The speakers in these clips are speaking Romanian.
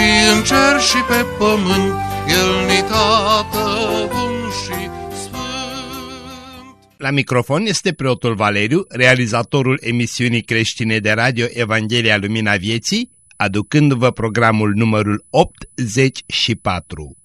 și în cer și pe pământ, El ni tată bun și sfânt. La microfon este preotul Valeriu, realizatorul emisiunii creștine de radio Evanghelia Lumina Vieții, aducându-vă programul numărul 84.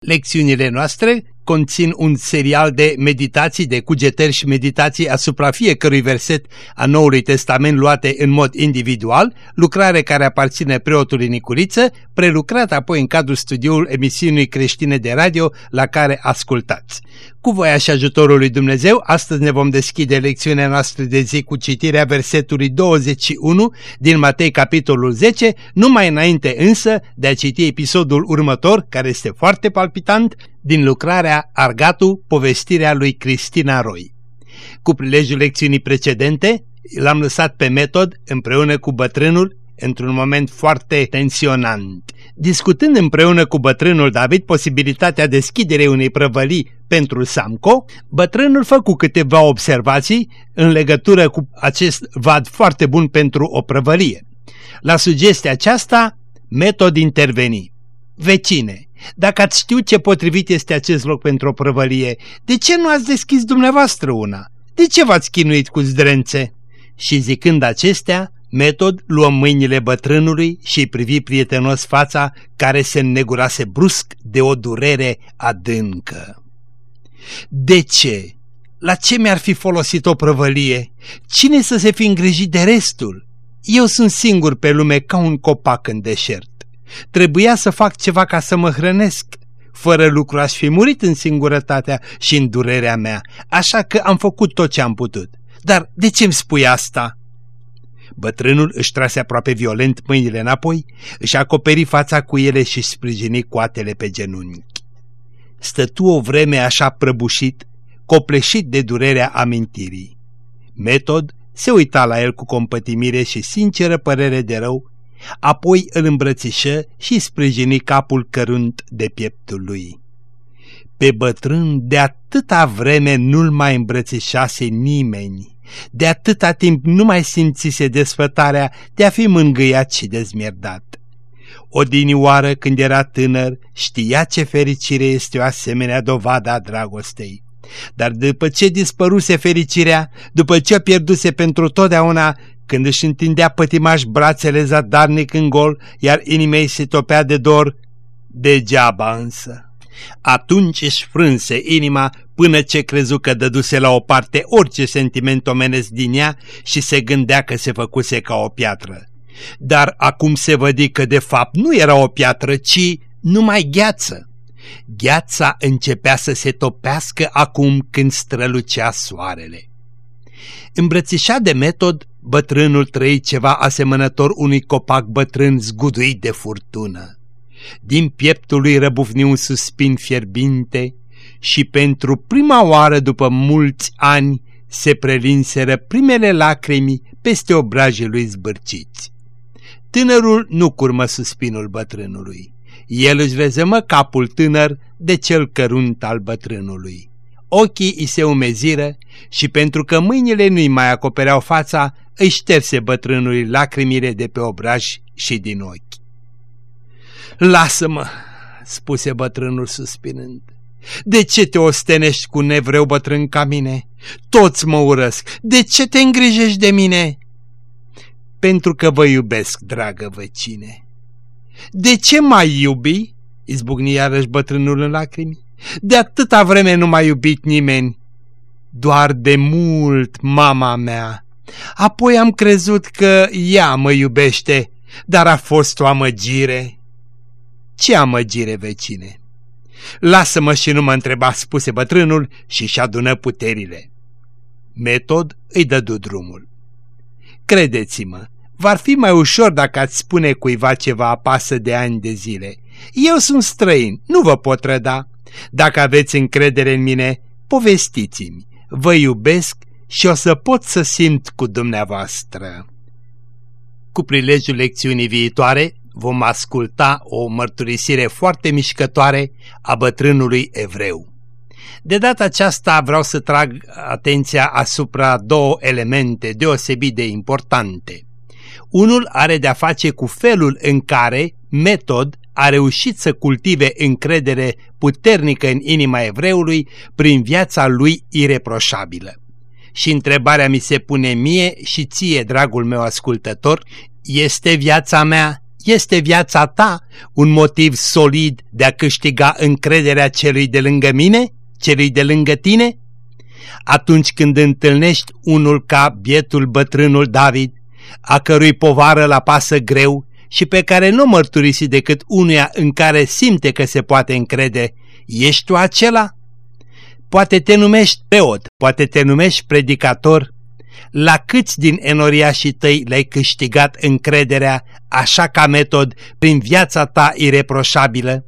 Lecțiunile noastre conțin un serial de meditații, de cugetări și meditații asupra fiecărui verset a Noului Testament luate în mod individual, lucrare care aparține preotului Nicuriță, prelucrat apoi în cadrul studioului emisiunii creștine de radio la care ascultați. Cu voia și ajutorul lui Dumnezeu, astăzi ne vom deschide lecțiunea noastră de zi cu citirea versetului 21 din Matei capitolul 10, numai înainte însă de a citi episodul următor, care este foarte palpitant, din lucrarea Argatu, povestirea lui Cristina Roy. Cu prilejul lecțiunii precedente, l-am lăsat pe metod împreună cu bătrânul într-un moment foarte tensionant. Discutând împreună cu bătrânul David posibilitatea deschiderei unei prăvălii pentru Samco, bătrânul făcu câteva observații în legătură cu acest vad foarte bun pentru o prăvălie. La sugestia aceasta, metod interveni. Vecine, dacă ați știu ce potrivit este acest loc pentru o prăvălie, de ce nu ați deschis dumneavoastră una? De ce v-ați chinuit cu zdrențe? Și zicând acestea, Metod luă mâinile bătrânului și îi privi prietenos fața care se înnegurase brusc de o durere adâncă. De ce? La ce mi-ar fi folosit o prăvălie? Cine să se fi îngrijit de restul? Eu sunt singur pe lume ca un copac în deșert. Trebuia să fac ceva ca să mă hrănesc. Fără lucru aș fi murit în singurătatea și în durerea mea, așa că am făcut tot ce am putut. Dar de ce îmi spui asta?" Bătrânul își trase aproape violent mâinile înapoi, își acoperi fața cu ele și sprijini coatele pe genunchi. Stătu o vreme așa prăbușit, copleșit de durerea amintirii. Metod se uita la el cu compătimire și sinceră părere de rău, apoi îl îmbrățișă și sprijini capul cărunt de pieptul lui. Pe bătrân de atâta vreme nu-l mai îmbrățișase nimeni de atâta timp nu mai simțise desfătarea de a fi mângâiat și dezmierdat. Odinioară, când era tânăr, știa ce fericire este o asemenea dovadă a dragostei. Dar după ce dispăruse fericirea, după ce pierduse pentru totdeauna, când își întindea pătimaș brațele zadarnic în gol, iar inimei se topea de dor, degeaba însă. Atunci își frânse inima până ce crezu că dăduse la o parte orice sentiment omenesc din ea și se gândea că se făcuse ca o piatră. Dar acum se vădi că de fapt nu era o piatră, ci numai gheață. Gheața începea să se topească acum când strălucea soarele. Îmbrățișat de metod, bătrânul trăi ceva asemănător unui copac bătrân zguduit de furtună. Din pieptul lui răbufni un suspin fierbinte și pentru prima oară după mulți ani se prelinseră primele lacrimi peste obrajii lui zbârciți. Tânărul nu curmă suspinul bătrânului. El își rezămă capul tânăr de cel cărunt al bătrânului. Ochii îi se umeziră și pentru că mâinile nu-i mai acopereau fața, își șterse bătrânului lacrimile de pe obraj și din ochi. Lasă-mă, spuse bătrânul suspinând. De ce te ostenești cu nevreu bătrân ca mine? Toți mă urăsc. De ce te îngrijești de mine? Pentru că vă iubesc, dragă vecine. De ce mai iubi? Izbucni iarăși bătrânul în lacrimi. De atâta vreme nu m-a iubit nimeni. Doar de mult, mama mea. Apoi am crezut că ea mă iubește, dar a fost o amăgire. Ce amăgire, vecine? Lasă-mă și nu mă întreba, spuse bătrânul și-și adună puterile. Metod îi dădu drumul. Credeți-mă, v-ar fi mai ușor dacă ați spune cuiva ceva apasă de ani de zile. Eu sunt străin, nu vă pot răda. Dacă aveți încredere în mine, povestiți-mi. Vă iubesc și o să pot să simt cu dumneavoastră. Cu prilejul lecțiunii viitoare vom asculta o mărturisire foarte mișcătoare a bătrânului evreu. De data aceasta vreau să trag atenția asupra două elemente deosebit de importante. Unul are de-a face cu felul în care Metod a reușit să cultive încredere puternică în inima evreului prin viața lui ireproșabilă. Și întrebarea mi se pune mie și ție, dragul meu ascultător, este viața mea, este viața ta un motiv solid de a câștiga încrederea celui de lângă mine, celui de lângă tine? Atunci când întâlnești unul ca bietul bătrânul David, a cărui povară la pasă greu și pe care nu mărturisi decât unuia în care simte că se poate încrede, ești tu acela? Poate te numești peot, poate te numești predicator. La câți din enoriașii tăi le-ai câștigat încrederea, așa ca metod, prin viața ta ireproșabilă?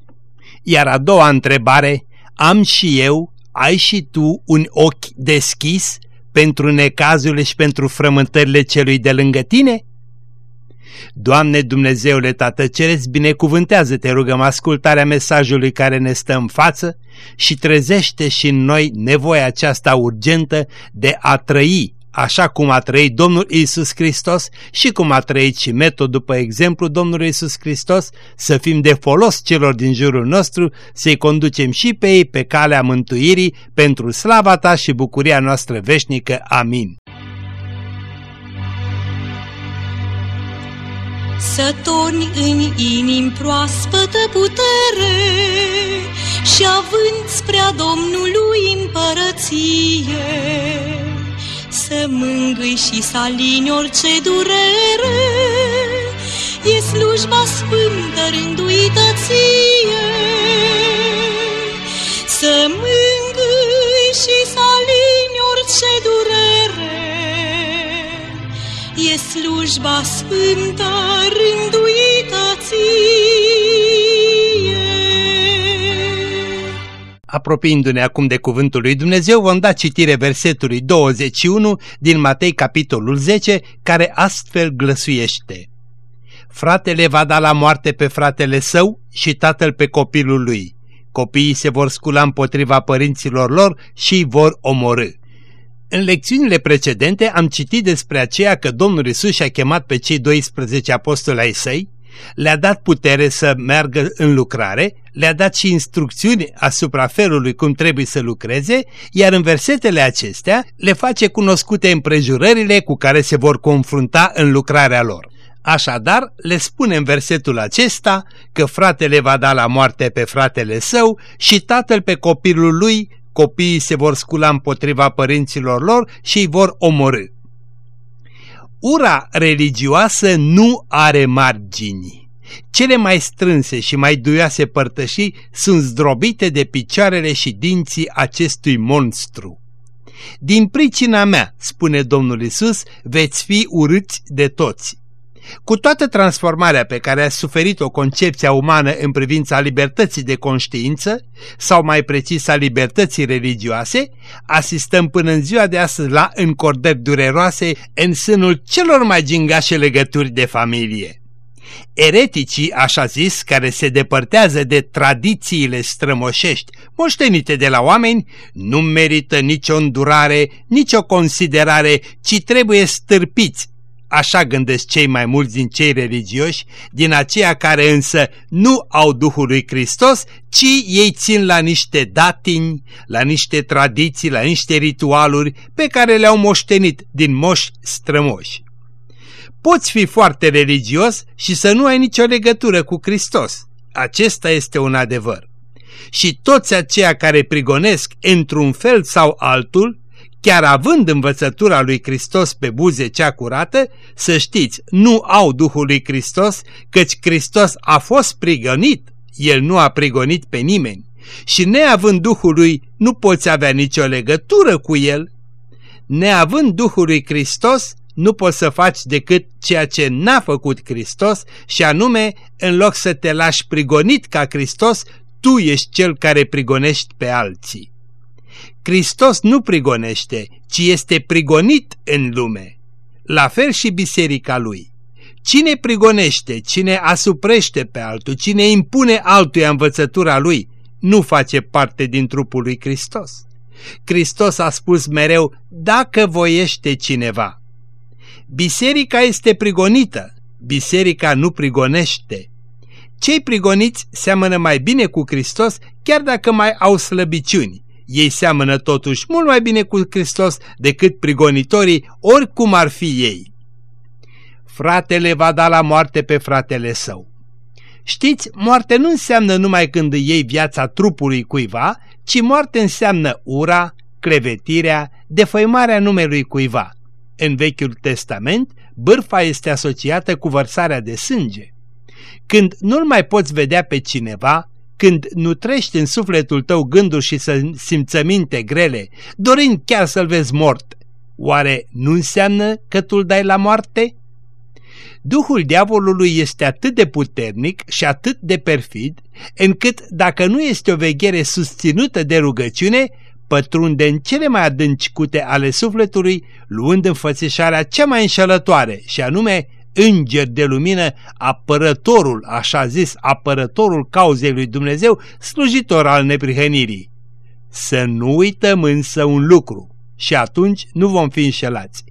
Iar a doua întrebare, am și eu, ai și tu un ochi deschis pentru necazurile și pentru frământările celui de lângă tine? Doamne Dumnezeule Tată Ceresc, binecuvântează, te rugăm, ascultarea mesajului care ne stă în față și trezește și în noi nevoia aceasta urgentă de a trăi așa cum a trăit Domnul Isus Hristos și cum a trăit și metod după exemplu Domnului Isus Hristos, să fim de folos celor din jurul nostru, să-i conducem și pe ei pe calea mântuirii pentru slava ta și bucuria noastră veșnică. Amin. Să torni în inim proaspătă putere și având spre Domnului împărăție, să mângâi și să alini orice durere, e slujba sfântă rânduită ție. Să mângâi și să alini orice durere, e slujba sfântă rânduită ție. Apropiindu-ne acum de cuvântul lui Dumnezeu, vom da citire versetului 21 din Matei capitolul 10, care astfel glăsuiește. Fratele va da la moarte pe fratele său și tatăl pe copilul lui. Copiii se vor scula împotriva părinților lor și îi vor omorâ. În lecțiunile precedente am citit despre aceea că Domnul Isus și-a chemat pe cei 12 apostoli ai săi, le-a dat putere să meargă în lucrare, le-a dat și instrucțiuni asupra felului cum trebuie să lucreze, iar în versetele acestea le face cunoscute împrejurările cu care se vor confrunta în lucrarea lor. Așadar, le spune în versetul acesta că fratele va da la moarte pe fratele său și tatăl pe copilul lui, copiii se vor scula împotriva părinților lor și îi vor omorâ. Ura religioasă nu are margini. Cele mai strânse și mai duioase părtășii sunt zdrobite de picioarele și dinții acestui monstru. Din pricina mea, spune Domnul Isus, veți fi urâți de toți. Cu toată transformarea pe care a suferit-o concepția umană în privința libertății de conștiință, sau mai precis a libertății religioase, asistăm până în ziua de astăzi la încordări dureroase în sânul celor mai gingașe legături de familie. Ereticii, așa zis, care se depărtează de tradițiile strămoșești moștenite de la oameni, nu merită nicio îndurare, nicio considerare, ci trebuie stârpiți Așa gândesc cei mai mulți din cei religioși, din aceia care însă nu au Duhul lui Hristos, ci ei țin la niște datini, la niște tradiții, la niște ritualuri pe care le-au moștenit din moși strămoși. Poți fi foarte religios și să nu ai nicio legătură cu Hristos. Acesta este un adevăr. Și toți aceia care prigonesc într-un fel sau altul, chiar având învățătura lui Hristos pe buze cea curată, să știți, nu au Duhul lui Hristos, căci Hristos a fost prigonit, El nu a prigonit pe nimeni. Și neavând Duhul lui, nu poți avea nicio legătură cu El. Neavând Duhul lui Hristos, nu poți să faci decât ceea ce n-a făcut Hristos și anume, în loc să te lași prigonit ca Hristos, tu ești cel care prigonești pe alții. Hristos nu prigonește, ci este prigonit în lume. La fel și biserica lui. Cine prigonește, cine asuprește pe altul, cine impune altuia învățătura lui, nu face parte din trupul lui Hristos. Hristos a spus mereu, dacă voiește cineva. Biserica este prigonită, biserica nu prigonește. Cei prigoniți seamănă mai bine cu Hristos, chiar dacă mai au slăbiciuni. Ei seamănă totuși mult mai bine cu Hristos decât prigonitorii, oricum ar fi ei. Fratele va da la moarte pe fratele său. Știți, moarte nu înseamnă numai când îi iei viața trupului cuiva, ci moarte înseamnă ura, clevetirea, defăimarea numelui cuiva. În Vechiul Testament, bârfa este asociată cu vărsarea de sânge. Când nu-l mai poți vedea pe cineva, când nu trești în sufletul tău gânduri și simțăminte grele, dorind chiar să-l vezi mort, oare nu înseamnă că tu-l dai la moarte? Duhul diavolului este atât de puternic și atât de perfid, încât dacă nu este o veghere susținută de rugăciune, pătrunde în cele mai adânci cute ale sufletului, luând înfățișarea cea mai înșelătoare, și anume înger de lumină, apărătorul, așa zis, apărătorul cauzei lui Dumnezeu, slujitor al neprihănirii. Să nu uităm însă un lucru și atunci nu vom fi înșelați.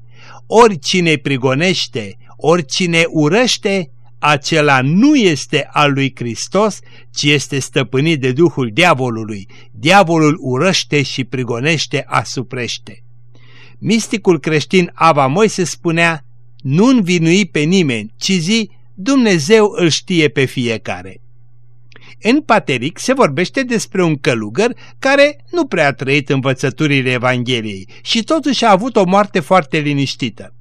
Oricine prigonește, oricine urăște, acela nu este al lui Hristos, ci este stăpânit de Duhul diavolului. Diavolul urăște și prigonește, asuprește. Misticul creștin Ava Moise spunea, nu învinui pe nimeni, ci zi, Dumnezeu îl știe pe fiecare. În Pateric se vorbește despre un călugăr care nu prea a trăit învățăturile Evangheliei și totuși a avut o moarte foarte liniștită.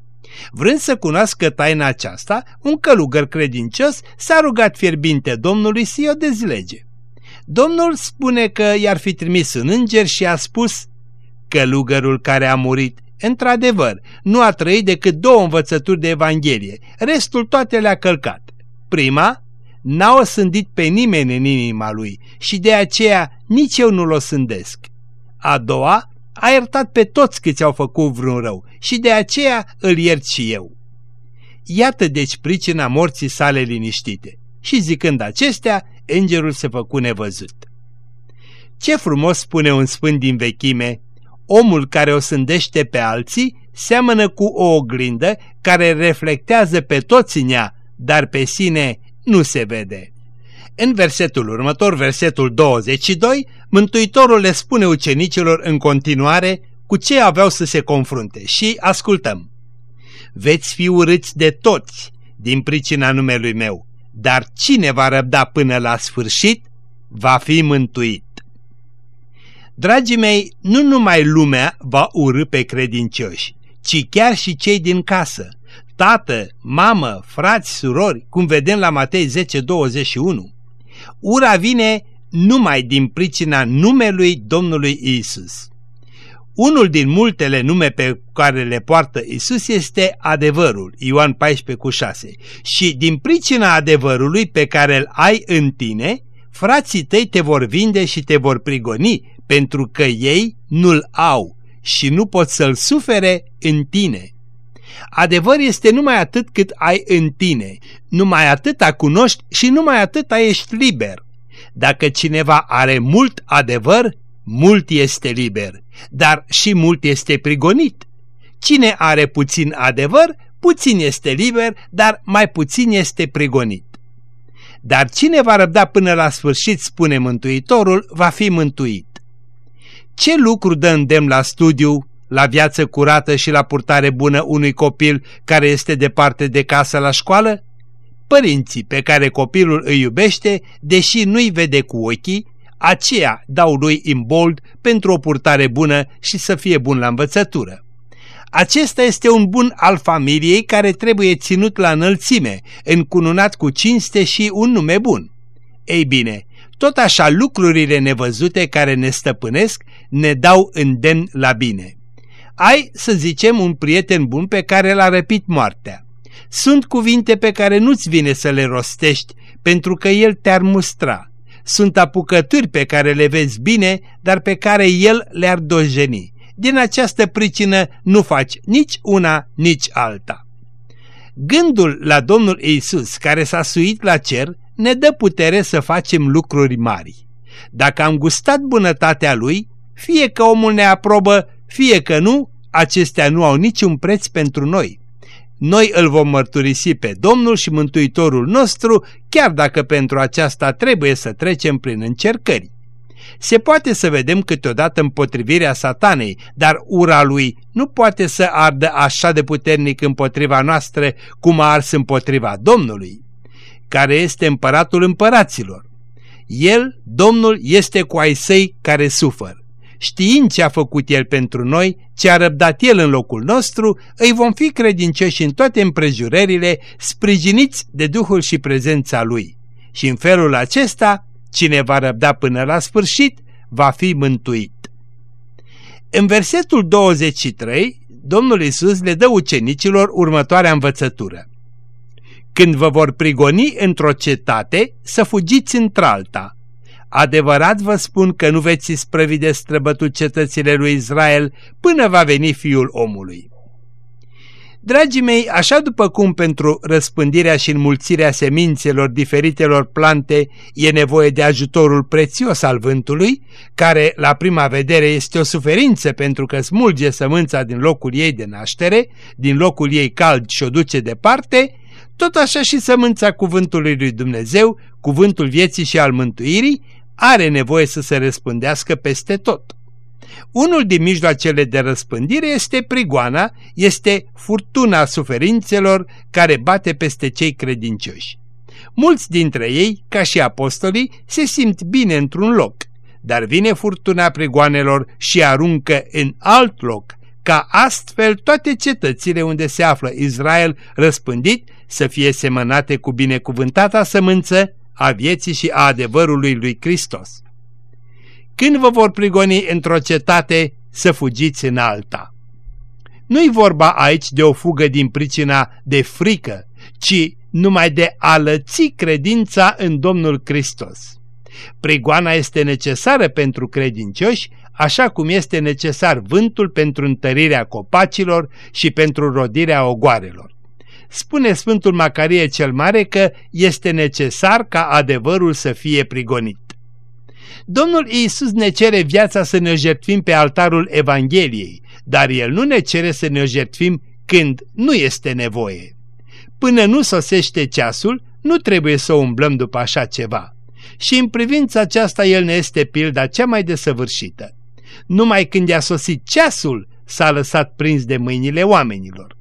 Vrând să cunoască taina aceasta, un călugăr credincios s-a rugat fierbinte Domnului să o dezlege. Domnul spune că i-ar fi trimis un înger și a spus Călugărul care a murit, într-adevăr, nu a trăit decât două învățături de Evanghelie, restul toate le-a călcat. Prima, n-a osândit pe nimeni în inima lui și de aceea nici eu nu-l osândesc. A doua, a iertat pe toți câți au făcut vreun rău și de aceea îl iert și eu. Iată deci pricina morții sale liniștite. Și zicând acestea, îngerul se făcu nevăzut. Ce frumos spune un sfânt din vechime, omul care o sândește pe alții seamănă cu o oglindă care reflectează pe toți în ea, dar pe sine nu se vede. În versetul următor, versetul 22, Mântuitorul le spune ucenicilor în continuare cu ce aveau să se confrunte și ascultăm. Veți fi urâți de toți din pricina numelui meu, dar cine va răbda până la sfârșit va fi mântuit. Dragii mei, nu numai lumea va urâ pe credincioși, ci chiar și cei din casă, tată, mamă, frați, surori, cum vedem la Matei 10, 21. Ura vine numai din pricina numelui Domnului Isus. Unul din multele nume pe care le poartă Isus este adevărul, Ioan 14 cu 6. Și din pricina adevărului pe care îl ai în tine, frații tăi te vor vinde și te vor prigoni, pentru că ei nu-l au și nu pot să-l sufere în tine. Adevăr este numai atât cât ai în tine, numai atâta cunoști și numai atâta ești liber. Dacă cineva are mult adevăr, mult este liber, dar și mult este prigonit. Cine are puțin adevăr, puțin este liber, dar mai puțin este prigonit. Dar cine va răbda până la sfârșit, spune Mântuitorul, va fi mântuit. Ce lucru dă îndemn la studiu, la viață curată și la purtare bună unui copil care este departe de casă la școală? Părinții pe care copilul îi iubește, deși nu-i vede cu ochii, aceea dau lui imbold pentru o purtare bună și să fie bun la învățătură. Acesta este un bun al familiei care trebuie ținut la înălțime, încununat cu cinste și un nume bun. Ei bine, tot așa lucrurile nevăzute care ne stăpânesc ne dau îndemn la bine. Ai, să zicem, un prieten bun pe care l-a răpit moartea. Sunt cuvinte pe care nu-ți vine să le rostești, pentru că el te-ar mustra. Sunt apucături pe care le vezi bine, dar pe care el le-ar dojeni. Din această pricină nu faci nici una, nici alta. Gândul la Domnul Iisus, care s-a suit la cer, ne dă putere să facem lucruri mari. Dacă am gustat bunătatea Lui, fie că omul ne aprobă, fie că nu, acestea nu au niciun preț pentru noi. Noi îl vom mărturisi pe Domnul și Mântuitorul nostru, chiar dacă pentru aceasta trebuie să trecem prin încercări. Se poate să vedem câteodată împotrivirea satanei, dar ura lui nu poate să ardă așa de puternic împotriva noastră cum a ars împotriva Domnului, care este împăratul împăraților. El, Domnul, este cu ai săi care sufăr. Știind ce a făcut El pentru noi, ce a răbdat El în locul nostru, îi vom fi credincioși în toate împrejurările, sprijiniți de Duhul și prezența Lui. Și în felul acesta Cine va răbda până la sfârșit va fi mântuit. În versetul 23, Domnul Isus le dă ucenicilor următoarea învățătură. Când vă vor prigoni într-o cetate, să fugiți într-alta. Adevărat vă spun că nu veți isprăvi de străbătut cetățile lui Israel până va veni Fiul omului. Dragii mei, așa după cum pentru răspândirea și înmulțirea semințelor diferitelor plante e nevoie de ajutorul prețios al vântului, care la prima vedere este o suferință pentru că smulge sămânța din locul ei de naștere, din locul ei cald și o duce departe, tot așa și sămânța cuvântului lui Dumnezeu, cuvântul vieții și al mântuirii, are nevoie să se răspândească peste tot. Unul din mijloacele de răspândire este prigoana, este furtuna suferințelor care bate peste cei credincioși. Mulți dintre ei, ca și apostolii, se simt bine într-un loc, dar vine furtuna prigoanelor și aruncă în alt loc, ca astfel toate cetățile unde se află Israel răspândit să fie semănate cu binecuvântata sămânță a vieții și a adevărului lui Hristos. Când vă vor prigoni într-o cetate, să fugiți în alta. Nu-i vorba aici de o fugă din pricina de frică, ci numai de a lăți credința în Domnul Hristos. Prigoana este necesară pentru credincioși, așa cum este necesar vântul pentru întărirea copacilor și pentru rodirea ogoarelor. Spune Sfântul Macarie cel Mare că este necesar ca adevărul să fie prigonit. Domnul Iisus ne cere viața să ne jertfim pe altarul Evangheliei, dar El nu ne cere să ne jertfim când nu este nevoie. Până nu sosește ceasul, nu trebuie să umblăm după așa ceva. Și în privința aceasta El ne este pilda cea mai desăvârșită. Numai când i-a sosit ceasul, s-a lăsat prins de mâinile oamenilor.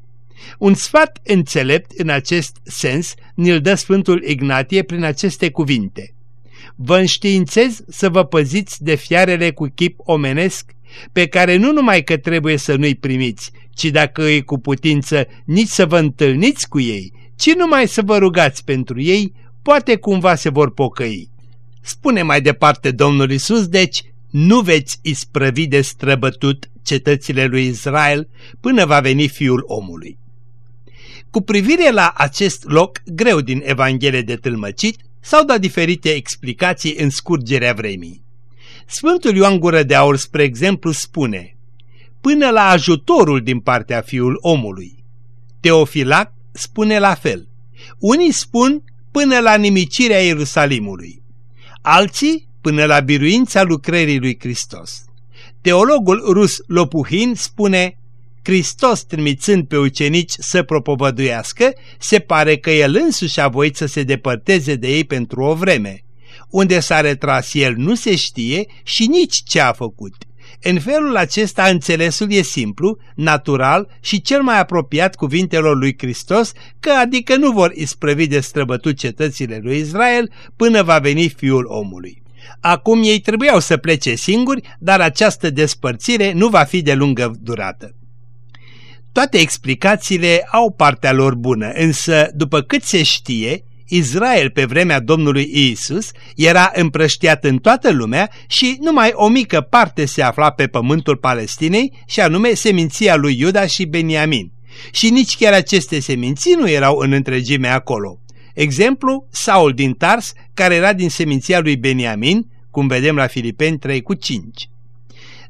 Un sfat înțelept în acest sens ne-l dă Sfântul Ignatie prin aceste cuvinte vă înștiințez să vă păziți de fiarele cu chip omenesc, pe care nu numai că trebuie să nu-i primiți, ci dacă îi cu putință nici să vă întâlniți cu ei, ci numai să vă rugați pentru ei, poate cumva se vor pocăi. Spune mai departe Domnul Isus, deci, nu veți isprăvi de străbătut cetățile lui Israel până va veni Fiul omului. Cu privire la acest loc greu din Evanghelie de tâlmăcit, s-au dat diferite explicații în scurgerea vremii. Sfântul Ioan Gură de Aur, spre exemplu, spune Până la ajutorul din partea fiul omului. Teofilac spune la fel. Unii spun până la nimicirea Ierusalimului. Alții până la biruința lucrării lui Hristos. Teologul rus Lopuhin spune Hristos trimițând pe ucenici să propovăduiască, se pare că el însuși a voit să se depărteze de ei pentru o vreme. Unde s-a retras el nu se știe și nici ce a făcut. În felul acesta înțelesul e simplu, natural și cel mai apropiat cuvintelor lui Hristos, că adică nu vor isprăvi de străbătut cetățile lui Israel până va veni Fiul omului. Acum ei trebuiau să plece singuri, dar această despărțire nu va fi de lungă durată. Toate explicațiile au partea lor bună, însă, după cât se știe, Israel pe vremea Domnului Isus era împrăștiat în toată lumea și numai o mică parte se afla pe pământul Palestinei și anume seminția lui Iuda și Beniamin. Și nici chiar aceste seminții nu erau în întregime acolo. Exemplu, Saul din Tars, care era din seminția lui Beniamin, cum vedem la Filipeni 3 cu 5.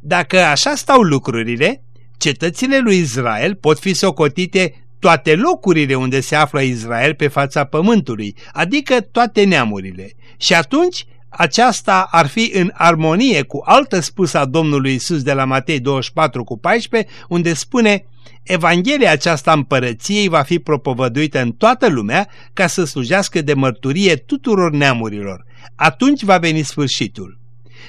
Dacă așa stau lucrurile, cetățile lui Israel pot fi socotite toate locurile unde se află Israel pe fața pământului, adică toate neamurile. Și atunci aceasta ar fi în armonie cu altă spusă a Domnului Isus de la Matei 24 cu 14, unde spune Evanghelia aceasta împărăției va fi propovăduită în toată lumea ca să slujească de mărturie tuturor neamurilor. Atunci va veni sfârșitul.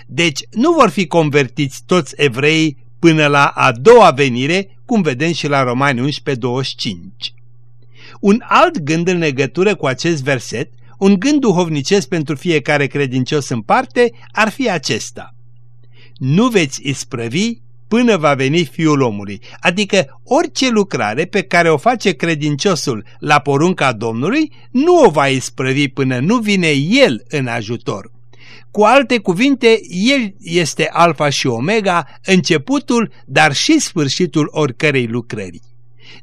Deci nu vor fi convertiți toți evreii până la a doua venire, cum vedem și la Romani 11, 25. Un alt gând în legătură cu acest verset, un gând duhovnicesc pentru fiecare credincios în parte, ar fi acesta. Nu veți isprăvi până va veni Fiul omului, adică orice lucrare pe care o face credinciosul la porunca Domnului, nu o va isprăvi până nu vine El în ajutor. Cu alte cuvinte, El este alfa și omega, începutul, dar și sfârșitul oricărei lucrări.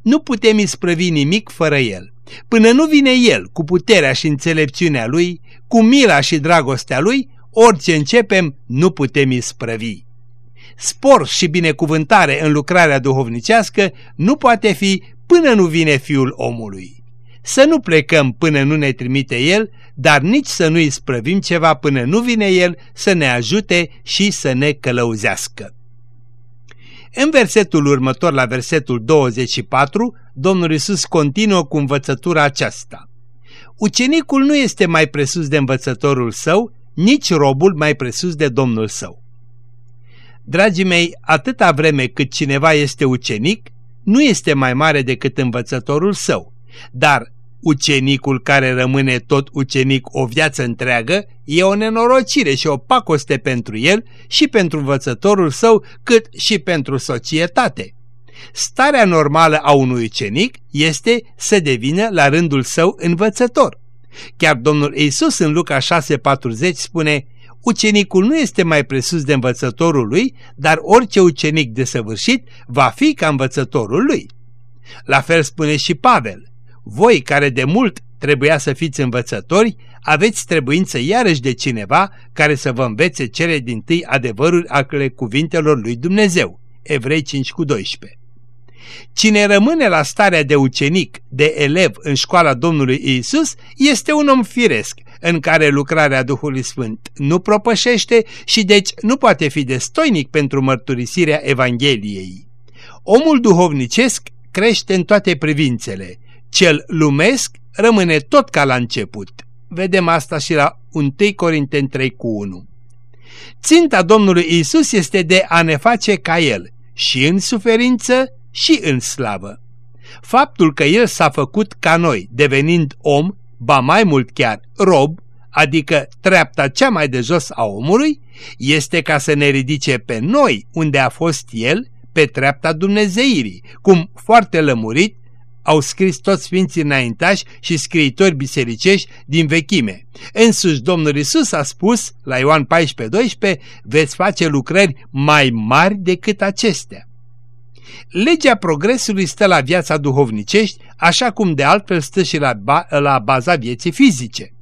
Nu putem isprăvi nimic fără El. Până nu vine El cu puterea și înțelepciunea Lui, cu mila și dragostea Lui, orice începem nu putem isprăvi. Spor și binecuvântare în lucrarea duhovnicească nu poate fi până nu vine Fiul omului. Să nu plecăm până nu ne trimite El, dar nici să nu isprăvim ceva până nu vine El să ne ajute și să ne călăuzească. În versetul următor, la versetul 24, Domnul Isus continuă cu învățătura aceasta. Ucenicul nu este mai presus de învățătorul său, nici robul mai presus de Domnul său. Dragii mei, atâta vreme cât cineva este ucenic, nu este mai mare decât învățătorul său, dar ucenicul care rămâne tot ucenic o viață întreagă e o nenorocire și o pacoste pentru el și pentru învățătorul său, cât și pentru societate. Starea normală a unui ucenic este să devină la rândul său învățător. Chiar Domnul Iisus în Luca 6,40 spune Ucenicul nu este mai presus de învățătorul lui, dar orice ucenic desăvârșit va fi ca învățătorul lui. La fel spune și Pavel. Voi care de mult trebuia să fiți învățători, aveți trebuință iarăși de cineva care să vă învețe cele din tâi adevăruri ale cuvintelor lui Dumnezeu. Evrei 5 cu 12 Cine rămâne la starea de ucenic, de elev în școala Domnului Isus, este un om firesc, în care lucrarea Duhului Sfânt nu propășește și deci nu poate fi destoinic pentru mărturisirea Evangheliei. Omul duhovnicesc crește în toate privințele, cel lumesc rămâne tot ca la început. Vedem asta și la 1 Corinteni 3 cu 1. Ținta Domnului Isus este de a ne face ca El, și în suferință și în slavă. Faptul că El s-a făcut ca noi, devenind om, ba mai mult chiar rob, adică treapta cea mai de jos a omului, este ca să ne ridice pe noi unde a fost El, pe treapta Dumnezeirii, cum foarte lămurit au scris toți sfinții înaintași și scriitori bisericești din vechime. Însuși Domnul Isus a spus la Ioan 14:12 veți face lucrări mai mari decât acestea. Legea progresului stă la viața duhovnicești, așa cum de altfel stă și la, ba la baza vieții fizice.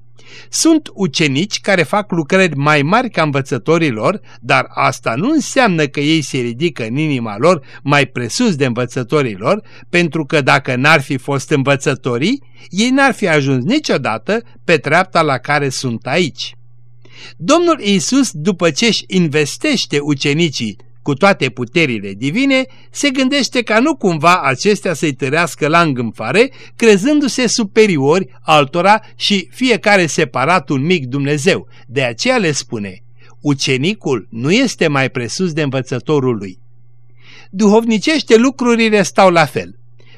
Sunt ucenici care fac lucrări mai mari ca învățătorilor, dar asta nu înseamnă că ei se ridică în inima lor mai presus de învățătorilor, pentru că dacă n-ar fi fost învățătorii, ei n-ar fi ajuns niciodată pe treapta la care sunt aici. Domnul Isus, după ce își investește ucenicii cu toate puterile divine, se gândește ca nu cumva acestea să-i tărească la îngânfare, crezându-se superiori altora și fiecare separat un mic Dumnezeu. De aceea le spune, ucenicul nu este mai presus de învățătorul lui. Duhovnicește lucrurile stau la fel.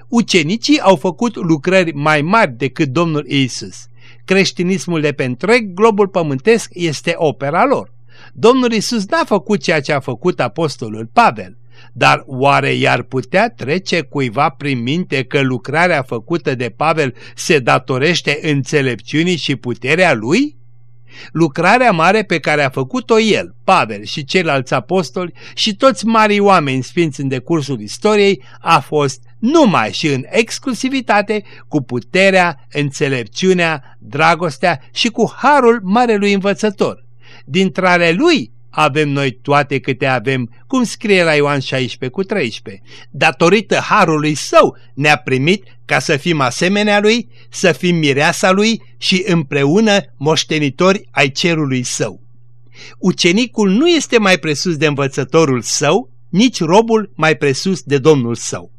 Ucenicii au făcut lucrări mai mari decât Domnul Isus. Creștinismul de pe întreg globul pământesc este opera lor. Domnul Isus n-a făcut ceea ce a făcut apostolul Pavel. dar oare i-ar putea trece cuiva prin minte că lucrarea făcută de Pavel se datorește înțelepciunii și puterea lui? Lucrarea mare pe care a făcut-o el, Pavel și ceilalți apostoli și toți mari oameni sfinți în decursul istoriei a fost numai și în exclusivitate cu puterea, înțelepciunea, dragostea și cu harul marelui învățător. Dintre ale lui avem noi toate câte avem, cum scrie la Ioan 16 cu 13. Datorită harului său ne-a primit ca să fim asemenea lui, să fim mireasa lui și împreună moștenitori ai cerului său. Ucenicul nu este mai presus de învățătorul său, nici robul mai presus de domnul său.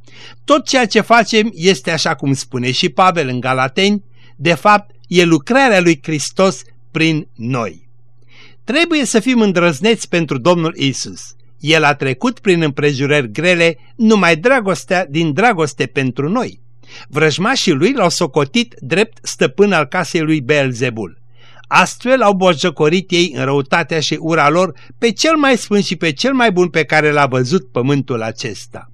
Tot ceea ce facem este așa cum spune și Pavel în Galateni, de fapt e lucrarea lui Hristos prin noi. Trebuie să fim îndrăzneți pentru Domnul Isus. El a trecut prin împrejurări grele numai dragostea din dragoste pentru noi. Vrăjmașii lui l-au socotit drept stăpân al casei lui Beelzebul. Astfel au bojăcorit ei în răutatea și ura lor pe cel mai sfânt și pe cel mai bun pe care l-a văzut pământul acesta.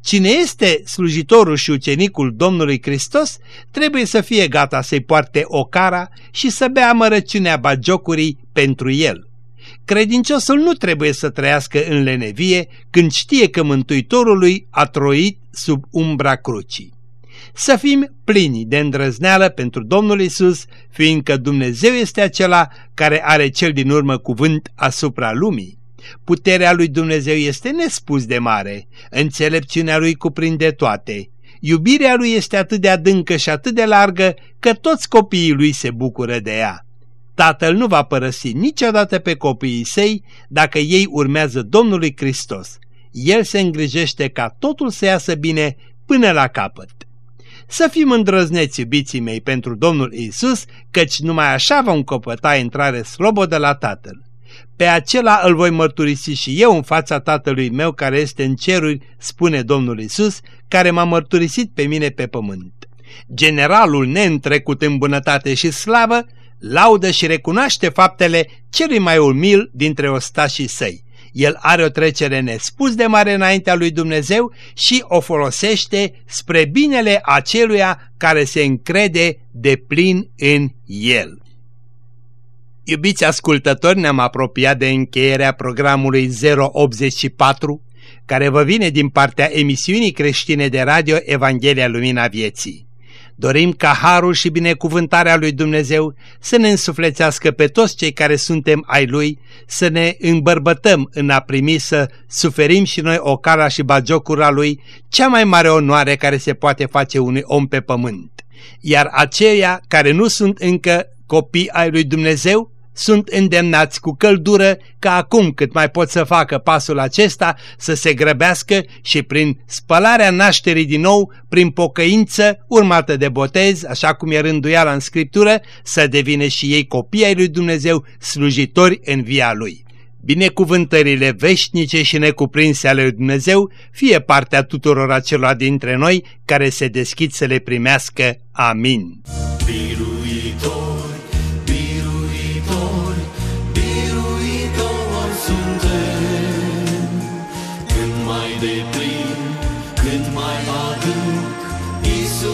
Cine este slujitorul și ucenicul Domnului Hristos trebuie să fie gata să-i poarte ocara și să bea amărăciunea bagiocurii pentru el. Credinciosul nu trebuie să trăiască în lenevie când știe că Mântuitorul lui a troit sub umbra crucii. Să fim plini de îndrăzneală pentru Domnul Isus, fiindcă Dumnezeu este acela care are cel din urmă cuvânt asupra lumii. Puterea lui Dumnezeu este nespus de mare, înțelepciunea lui cuprinde toate. Iubirea lui este atât de adâncă și atât de largă că toți copiii lui se bucură de ea. Tatăl nu va părăsi niciodată pe copiii săi dacă ei urmează Domnului Hristos. El se îngrijește ca totul să iasă bine până la capăt. Să fim îndrăzneți, iubiții mei, pentru Domnul Isus, căci numai așa vom căpăta intrare slobodă la Tatăl. Pe acela îl voi mărturisi și eu în fața Tatălui meu care este în ceruri, spune Domnul Isus, care m-a mărturisit pe mine pe pământ. Generalul neîntrecut în bunătate și slavă, laudă și recunoaște faptele celui mai umil dintre ostașii săi. El are o trecere nespus de mare înaintea lui Dumnezeu și o folosește spre binele aceluia care se încrede de plin în el. Iubiți ascultători, ne-am apropiat de încheierea programului 084, care vă vine din partea emisiunii creștine de radio Evanghelia Lumina Vieții. Dorim ca harul și binecuvântarea lui Dumnezeu să ne însuflețească pe toți cei care suntem ai Lui, să ne îmbărbătăm în a primi să suferim și noi ocara și bagiocura Lui, cea mai mare onoare care se poate face unui om pe pământ. Iar aceia care nu sunt încă copii ai lui Dumnezeu, sunt îndemnați cu căldură ca acum cât mai pot să facă pasul acesta să se grăbească și prin spălarea nașterii din nou, prin pocăință urmată de botez, așa cum e rânduiala în Scriptură, să devină și ei copii ai lui Dumnezeu, slujitori în via lui. Binecuvântările veșnice și necuprinse ale lui Dumnezeu fie partea tuturor acelor dintre noi care se deschid să le primească. Amin. Biruitor.